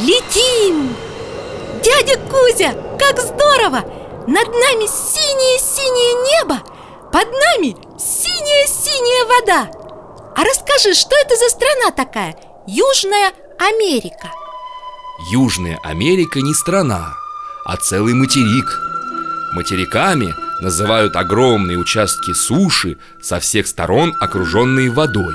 Летим! Дядя Кузя, как здорово! Над нами синее-синее небо, под нами синяя-синяя вода А расскажи, что это за страна такая? Южная Америка Южная Америка не страна, а целый материк Материками называют огромные участки суши со всех сторон окруженные водой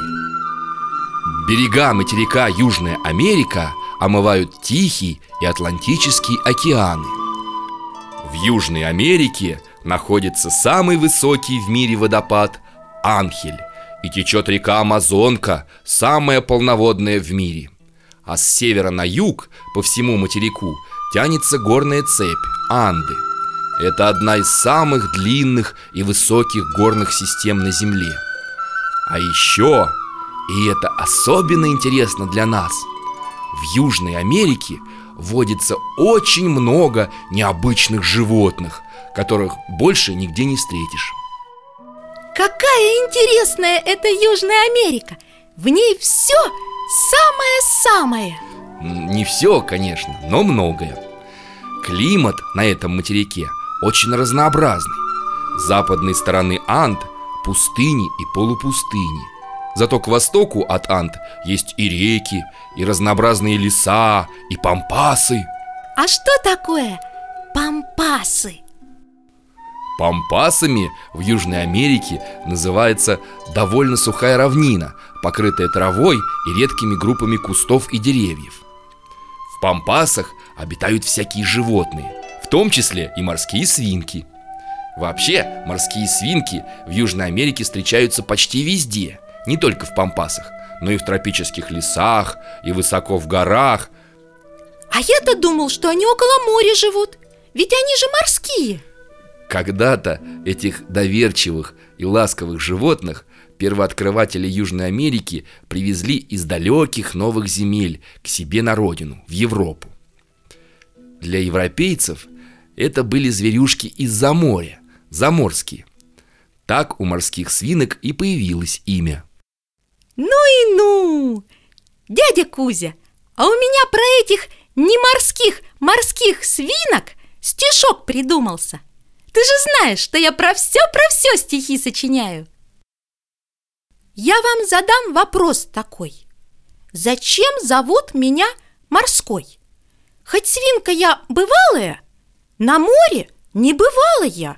Берега материка Южная Америка омывают Тихий и Атлантический океаны. В Южной Америке находится самый высокий в мире водопад Анхель И течет река Амазонка, самая полноводная в мире. А с севера на юг, по всему материку, тянется горная цепь Анды. Это одна из самых длинных и высоких горных систем на Земле. А еще и это особенно интересно для нас В Южной Америке водится очень много необычных животных Которых больше нигде не встретишь. Какая интересная эта Южная Америка! В ней все самое-самое! Не все, конечно, но многое. Климат на этом материке очень разнообразный. С западной стороны Анд пустыни и полупустыни Зато к востоку от Анд есть и реки, и разнообразные леса, и пампасы. А что такое пампасы? Пампасами в Южной Америке называется довольно сухая равнина, покрытая травой и редкими группами кустов и деревьев. В пампасах обитают всякие животные, в том числе и морские свинки. Вообще, морские свинки в Южной Америке встречаются почти везде – не только в пампасах, но и в тропических лесах, и высоко в горах. А я-то думал, что они около моря живут. Ведь они же морские. Когда-то этих доверчивых и ласковых животных Первооткрыватели Южной Америки привезли из далеких новых земель к себе на родину, в Европу. Для европейцев это были зверюшки из-за моря, заморские. Так у морских свинок и появилось имя – ну и ну! Дядя Кузя, а у меня про этих не морских, морских свинок стишок придумался. Ты же знаешь, что я про все, про все стихи сочиняю. Я вам задам вопрос такой. Зачем зовут меня морской? Хоть свинка я бывалая, на море не бывала я.